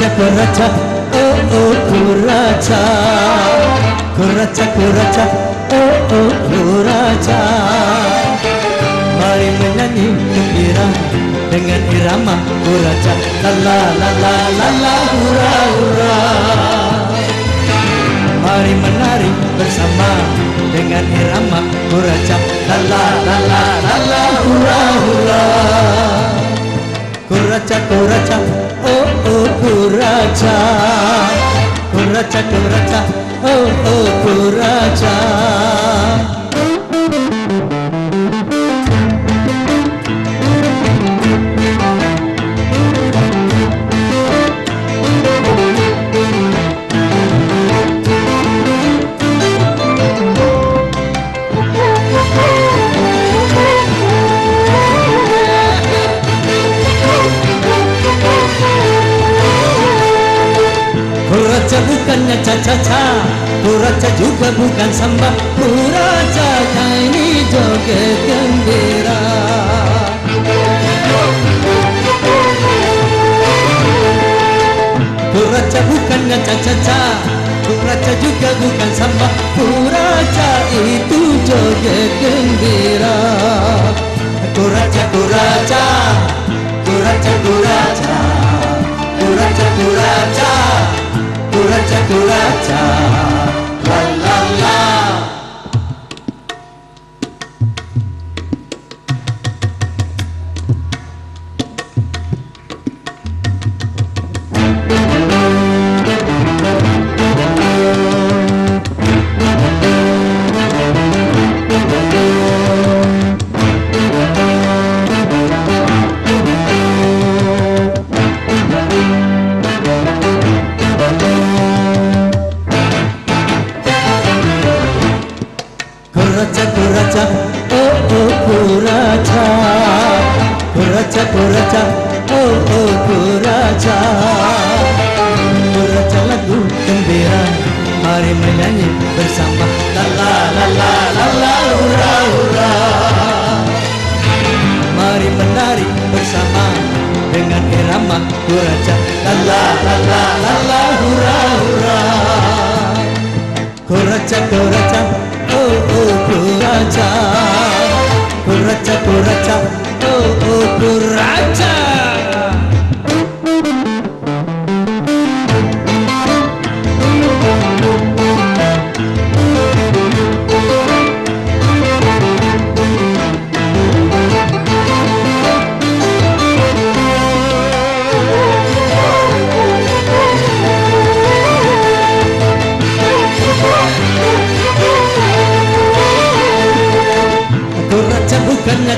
Kuraca kuraca oh oh kuraca Kuraca kuraca oh oh kuraca Mari menyanyi gembira dengan irama kuraca la la la la la la hura hura Mari menari bersama dengan irama kuraca la la la la la la hura hura Kuraca kuraca oh oh kuraca Kuraca kuraca oh oh kuraca ca-ca-ca Kuraca juga bukan samba. Kuraca ini joget gembira. Kuraca bukannya ca-ca-ca Kuraca juga bukan samba. Kuraca itu joget gembira. Kuraca, kuraca Kuraca, kuraca kuraca Kuraca, kuraca, oh oh kuraca Kuraca lagu gembira Mari menyanyi bersama. La la la la la la hura hura Mari menari bersama Dengan irama kuraca La la la la la la hura hura Kuraca, kuraca, oh oh kuraca Kuraca, kuraca, oh oh kuraca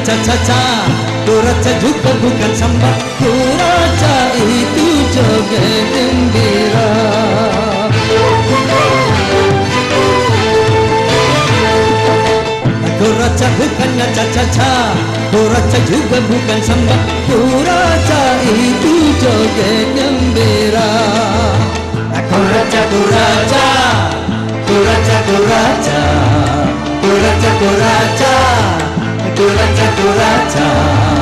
bukannya ca-ca-ca Kuraca juga bukan samba Kuraca itu joget gembira Kuraca bukannya ca-ca-ca Kuraca juga bukan samba Kuraca itu joget chaturata chaturata